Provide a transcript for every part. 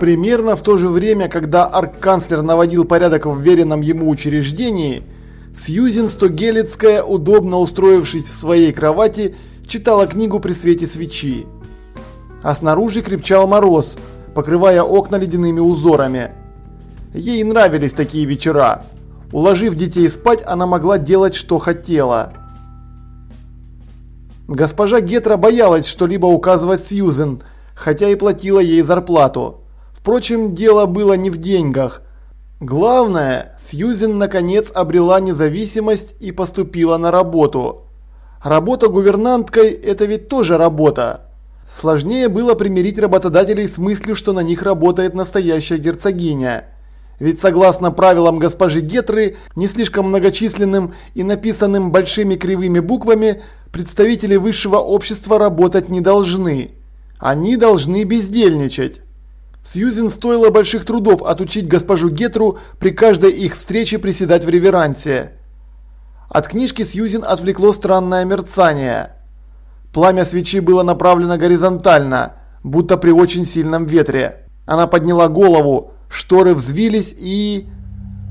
Примерно в то же время, когда арк-канцлер наводил порядок в веренном ему учреждении, Сьюзен Стогелецкая, удобно устроившись в своей кровати, читала книгу при свете свечи. А снаружи крепчал мороз, покрывая окна ледяными узорами. Ей нравились такие вечера. Уложив детей спать, она могла делать, что хотела. Госпожа Гетра боялась что-либо указывать Сьюзен, хотя и платила ей зарплату. Впрочем, дело было не в деньгах. Главное, Сьюзен наконец обрела независимость и поступила на работу. Работа гувернанткой – это ведь тоже работа. Сложнее было примирить работодателей с мыслью, что на них работает настоящая герцогиня. Ведь согласно правилам госпожи Гетры, не слишком многочисленным и написанным большими кривыми буквами, представители высшего общества работать не должны. Они должны бездельничать. Сьюзен стоило больших трудов отучить госпожу Гетру при каждой их встрече приседать в реверансе. От книжки Сьюзен отвлекло странное мерцание. Пламя свечи было направлено горизонтально, будто при очень сильном ветре. Она подняла голову, шторы взвились и...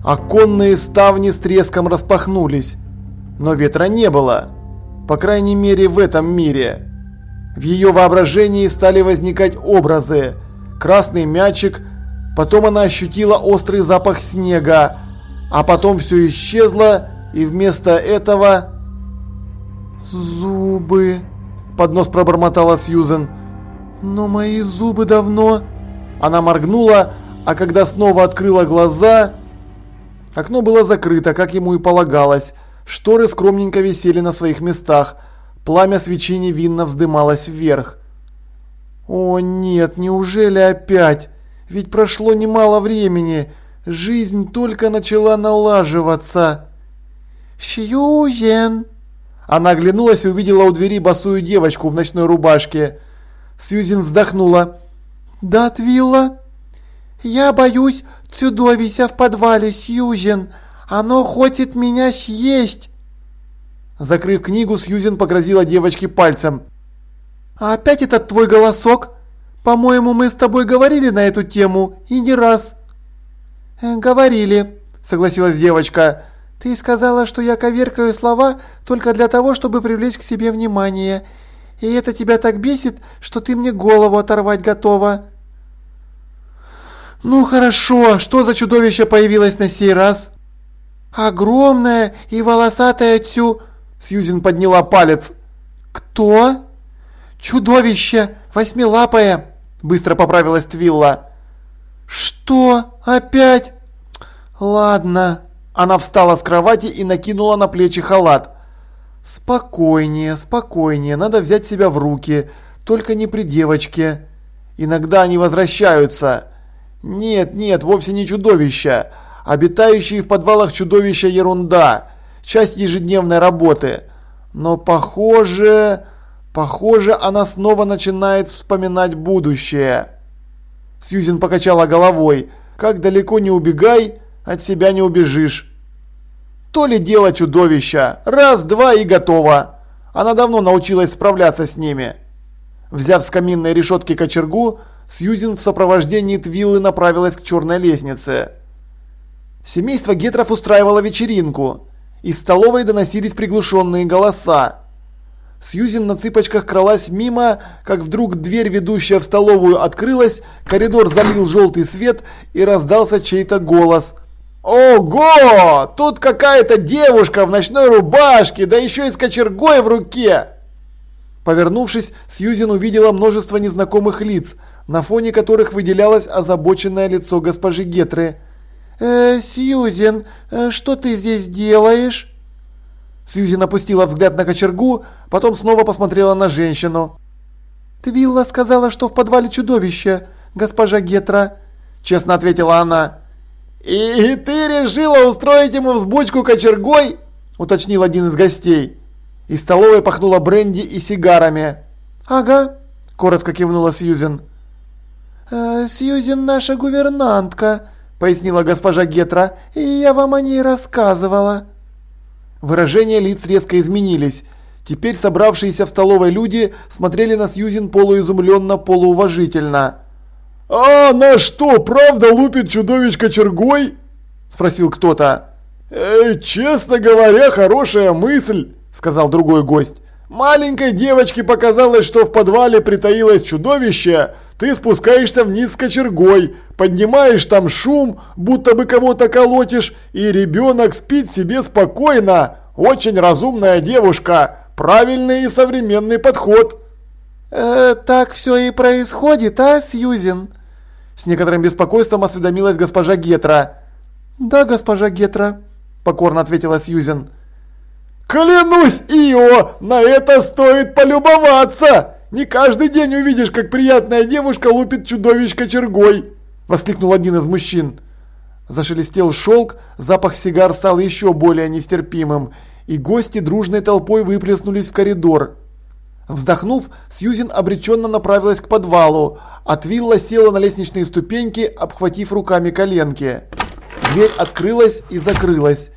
Оконные ставни с треском распахнулись. Но ветра не было. По крайней мере в этом мире. В ее воображении стали возникать образы – красный мячик, потом она ощутила острый запах снега, а потом все исчезло, и вместо этого... «Зубы...» – под нос пробормотала Сьюзен. «Но мои зубы давно...» Она моргнула, а когда снова открыла глаза... Окно было закрыто, как ему и полагалось. Шторы скромненько висели на своих местах. Пламя свечи невинно вздымалось вверх. О нет, неужели опять? Ведь прошло немало времени. Жизнь только начала налаживаться. Сьюзен. Она оглянулась и увидела у двери босую девочку в ночной рубашке. Сьюзен вздохнула. Да, Твилла? Я боюсь чудовища в подвале, Сьюзен. Оно хочет меня съесть. Закрыв книгу, Сьюзен погрозила девочке пальцем. А опять этот твой голосок? По-моему, мы с тобой говорили на эту тему и не раз. Э, говорили, согласилась девочка. Ты сказала, что я коверкаю слова только для того, чтобы привлечь к себе внимание. И это тебя так бесит, что ты мне голову оторвать готова. Ну хорошо, что за чудовище появилось на сей раз? Огромное и волосатое тю... Сьюзен подняла палец. Кто? «Чудовище! Восьмилапое!» – быстро поправилась Твилла. «Что? Опять?» «Ладно». Она встала с кровати и накинула на плечи халат. «Спокойнее, спокойнее, надо взять себя в руки, только не при девочке. Иногда они возвращаются. Нет, нет, вовсе не чудовища. Обитающие в подвалах чудовища ерунда, часть ежедневной работы. Но похоже...» Похоже, она снова начинает вспоминать будущее. Сьюзен покачала головой. Как далеко не убегай, от себя не убежишь. То ли дело чудовища. Раз, два и готово. Она давно научилась справляться с ними. Взяв с каминной решетки кочергу, Сьюзен в сопровождении Твиллы направилась к черной лестнице. Семейство Гетров устраивало вечеринку. Из столовой доносились приглушенные голоса. Сьюзен на цыпочках кралась мимо, как вдруг дверь, ведущая в столовую, открылась, коридор залил желтый свет и раздался чей-то голос. «Ого! Тут какая-то девушка в ночной рубашке, да еще и с кочергой в руке!» Повернувшись, Сьюзен увидела множество незнакомых лиц, на фоне которых выделялось озабоченное лицо госпожи Гетры. «Э, Сьюзен, э, что ты здесь делаешь?» Сьюзи напустила взгляд на кочергу, потом снова посмотрела на женщину. «Твилла сказала, что в подвале чудовище, госпожа Гетра», – честно ответила она. «И ты решила устроить ему взбучку кочергой?» – уточнил один из гостей. Из столовой пахнуло бренди и сигарами. «Ага», – коротко кивнула Сьюзен. «Э, «Сьюзен наша гувернантка», – пояснила госпожа Гетра, – «и я вам о ней рассказывала». Выражения лиц резко изменились. Теперь собравшиеся в столовой люди смотрели на Сьюзен полуизумленно, полууважительно. «А она что, правда лупит чудовищ кочергой?» – спросил кто-то. «Э, «Честно говоря, хорошая мысль», – сказал другой гость. «Маленькой девочке показалось, что в подвале притаилось чудовище. Ты спускаешься вниз с кочергой, поднимаешь там шум, будто бы кого-то колотишь, и ребенок спит себе спокойно. Очень разумная девушка, правильный и современный подход». «Э, «Так все и происходит, а, Сьюзен?» С некоторым беспокойством осведомилась госпожа Гетра. «Да, госпожа Гетра», – покорно ответила Сьюзен. «Клянусь, Ио, на это стоит полюбоваться! Не каждый день увидишь, как приятная девушка лупит чудовищ кочергой!» – воскликнул один из мужчин. Зашелестел шелк, запах сигар стал еще более нестерпимым, и гости дружной толпой выплеснулись в коридор. Вздохнув, Сьюзен обреченно направилась к подвалу, а Твилла села на лестничные ступеньки, обхватив руками коленки. Дверь открылась и закрылась.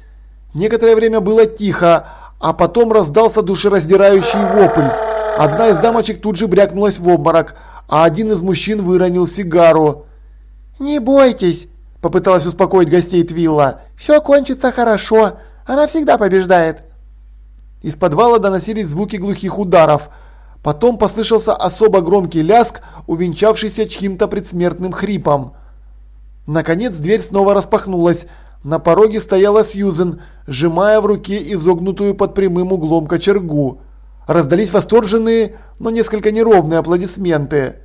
Некоторое время было тихо, а потом раздался душераздирающий вопль. Одна из дамочек тут же брякнулась в обморок, а один из мужчин выронил сигару. «Не бойтесь», – попыталась успокоить гостей Твилла. «Все кончится хорошо. Она всегда побеждает». Из подвала доносились звуки глухих ударов. Потом послышался особо громкий ляск, увенчавшийся чьим-то предсмертным хрипом. Наконец дверь снова распахнулась. На пороге стояла Сьюзен, сжимая в руке изогнутую под прямым углом кочергу. Раздались восторженные, но несколько неровные аплодисменты.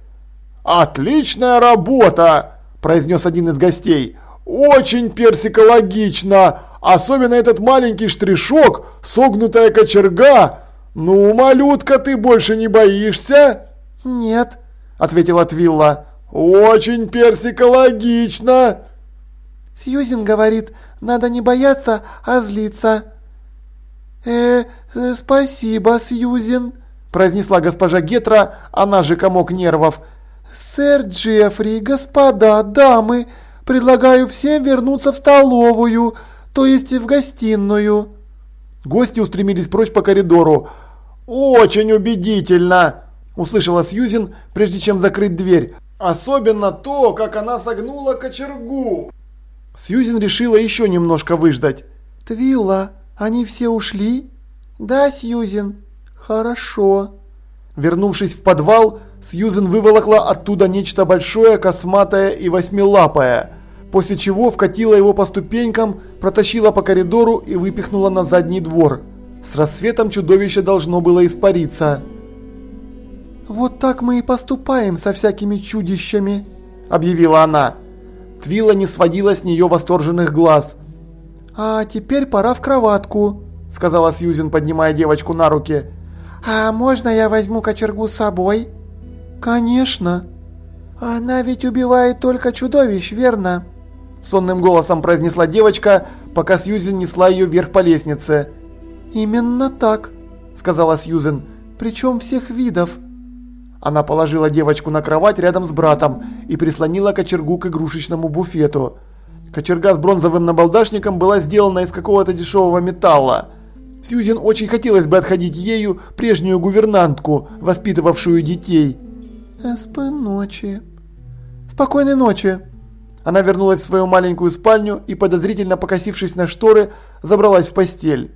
«Отличная работа!» – произнес один из гостей. «Очень персикологично! Особенно этот маленький штришок, согнутая кочерга. Ну, малютка, ты больше не боишься?» «Нет», – ответила Твилла. «Очень персикологично!» Сьюзен говорит, надо не бояться, а злиться. «Э, э спасибо, Сьюзен», – произнесла госпожа Гетра, она же комок нервов. «Сэр Джеффри, господа, дамы, предлагаю всем вернуться в столовую то есть в гостиную». Гости устремились прочь по коридору. «Очень убедительно!» – услышала Сьюзен, прежде чем закрыть дверь. «Особенно то, как она согнула кочергу!» Сьюзен решила еще немножко выждать. «Твилла, они все ушли?» «Да, Сьюзен». «Хорошо». Вернувшись в подвал, Сьюзен выволокла оттуда нечто большое, косматое и восьмилапое – после чего вкатила его по ступенькам, протащила по коридору и выпихнула на задний двор. С рассветом чудовище должно было испариться. «Вот так мы и поступаем со всякими чудищами», – объявила она. Твила не сводила с нее восторженных глаз. «А теперь пора в кроватку», – сказала Сьюзен, поднимая девочку на руки. «А можно я возьму кочергу с собой?» «Конечно». «Она ведь убивает только чудовищ, верно?» Сонным голосом произнесла девочка, пока Сьюзен несла ее вверх по лестнице. «Именно так», – сказала Сьюзен, – «причем всех видов». Она положила девочку на кровать рядом с братом и прислонила кочергу к игрушечному буфету. Кочерга с бронзовым набалдашником была сделана из какого-то дешевого металла. Сьюзен очень хотелось бы отходить ею прежнюю гувернантку, воспитывавшую детей. «СП ночи». «Спокойной ночи», она вернулась в свою маленькую спальню и, подозрительно покосившись на шторы, забралась в постель.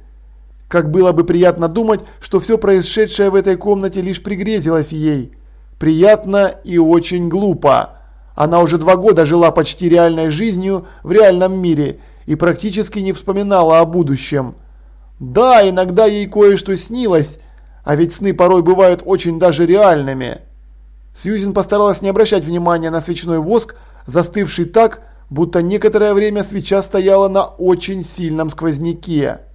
Как было бы приятно думать, что все происшедшее в этой комнате лишь пригрезилось ей. Приятно и очень глупо. Она уже два года жила почти реальной жизнью в реальном мире и практически не вспоминала о будущем. Да, иногда ей кое-что снилось, а ведь сны порой бывают очень даже реальными. Сьюзен постаралась не обращать внимания на свечной воск, застывший так, будто некоторое время свеча стояла на очень сильном сквозняке.